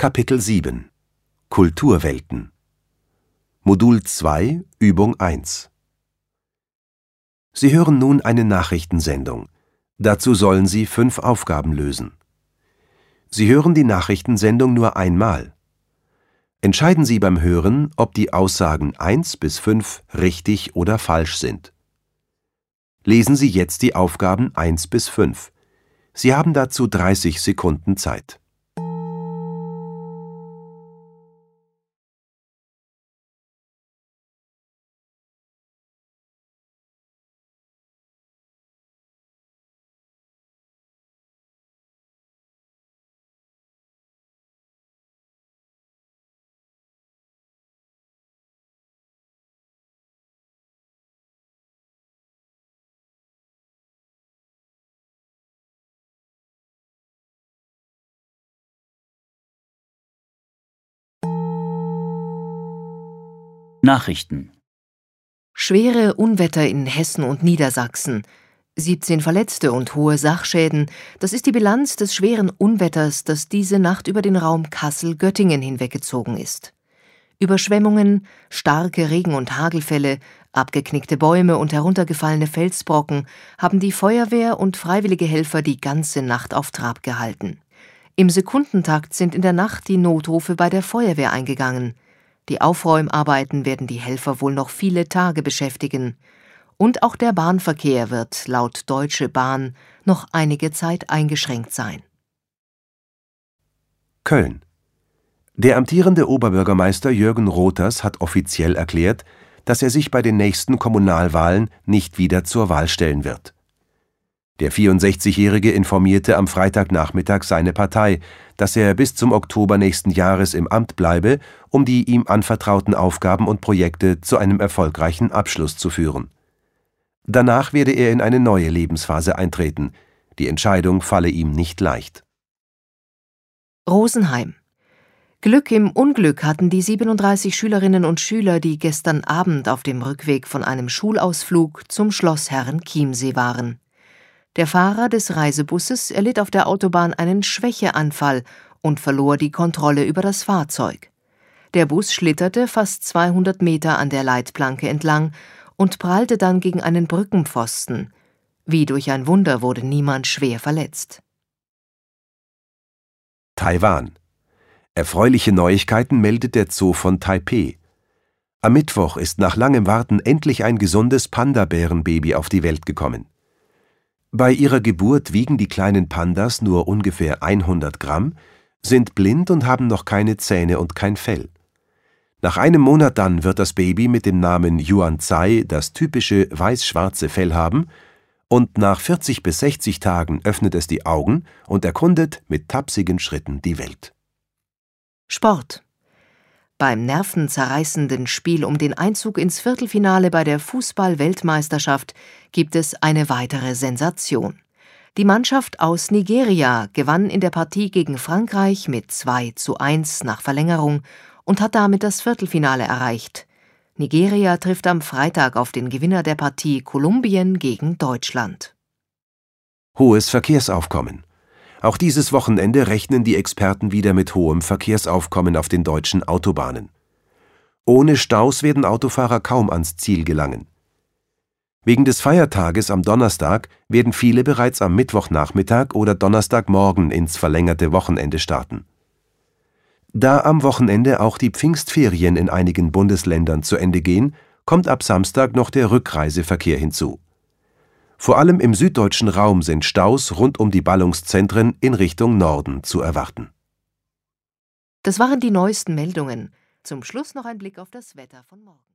Kapitel 7 Kulturwelten Modul 2 Übung 1 Sie hören nun eine Nachrichtensendung. Dazu sollen Sie fünf Aufgaben lösen. Sie hören die Nachrichtensendung nur einmal. Entscheiden Sie beim Hören, ob die Aussagen 1 bis 5 richtig oder falsch sind. Lesen Sie jetzt die Aufgaben 1 bis 5. Sie haben dazu 30 Sekunden Zeit. Nachrichten Schwere Unwetter in Hessen und Niedersachsen. 17 Verletzte und hohe Sachschäden. Das ist die Bilanz des schweren Unwetters, das diese Nacht über den Raum Kassel-Göttingen hinweggezogen ist. Überschwemmungen, starke Regen- und Hagelfälle, abgeknickte Bäume und heruntergefallene Felsbrocken haben die Feuerwehr und freiwillige Helfer die ganze Nacht auf Trab gehalten. Im Sekundentakt sind in der Nacht die Notrufe bei der Feuerwehr eingegangen. Die Aufräumarbeiten werden die Helfer wohl noch viele Tage beschäftigen. Und auch der Bahnverkehr wird laut Deutsche Bahn noch einige Zeit eingeschränkt sein. Köln Der amtierende Oberbürgermeister Jürgen Rothers hat offiziell erklärt, dass er sich bei den nächsten Kommunalwahlen nicht wieder zur Wahl stellen wird. Der 64-Jährige informierte am Freitagnachmittag seine Partei, dass er bis zum Oktober nächsten Jahres im Amt bleibe, um die ihm anvertrauten Aufgaben und Projekte zu einem erfolgreichen Abschluss zu führen. Danach werde er in eine neue Lebensphase eintreten. Die Entscheidung falle ihm nicht leicht. Rosenheim Glück im Unglück hatten die 37 Schülerinnen und Schüler, die gestern Abend auf dem Rückweg von einem Schulausflug zum Schloss Herren Chiemsee waren. Der Fahrer des Reisebusses erlitt auf der Autobahn einen Schwächeanfall und verlor die Kontrolle über das Fahrzeug. Der Bus schlitterte fast 200 Meter an der Leitplanke entlang und prallte dann gegen einen Brückenpfosten. Wie durch ein Wunder wurde niemand schwer verletzt. Taiwan. Erfreuliche Neuigkeiten meldet der Zoo von Taipeh. Am Mittwoch ist nach langem Warten endlich ein gesundes Panda-Bärenbaby auf die Welt gekommen. Bei ihrer Geburt wiegen die kleinen Pandas nur ungefähr 100 Gramm, sind blind und haben noch keine Zähne und kein Fell. Nach einem Monat dann wird das Baby mit dem Namen Yuan Zai das typische weiß-schwarze Fell haben und nach 40 bis 60 Tagen öffnet es die Augen und erkundet mit tapsigen Schritten die Welt. Sport beim nervenzerreißenden Spiel um den Einzug ins Viertelfinale bei der Fußball-Weltmeisterschaft gibt es eine weitere Sensation. Die Mannschaft aus Nigeria gewann in der Partie gegen Frankreich mit 2 zu 1 nach Verlängerung und hat damit das Viertelfinale erreicht. Nigeria trifft am Freitag auf den Gewinner der Partie Kolumbien gegen Deutschland. Hohes Verkehrsaufkommen. Auch dieses Wochenende rechnen die Experten wieder mit hohem Verkehrsaufkommen auf den deutschen Autobahnen. Ohne Staus werden Autofahrer kaum ans Ziel gelangen. Wegen des Feiertages am Donnerstag werden viele bereits am Mittwochnachmittag oder Donnerstagmorgen ins verlängerte Wochenende starten. Da am Wochenende auch die Pfingstferien in einigen Bundesländern zu Ende gehen, kommt ab Samstag noch der Rückreiseverkehr hinzu. Vor allem im süddeutschen Raum sind Staus rund um die Ballungszentren in Richtung Norden zu erwarten. Das waren die neuesten Meldungen. Zum Schluss noch ein Blick auf das Wetter von morgen.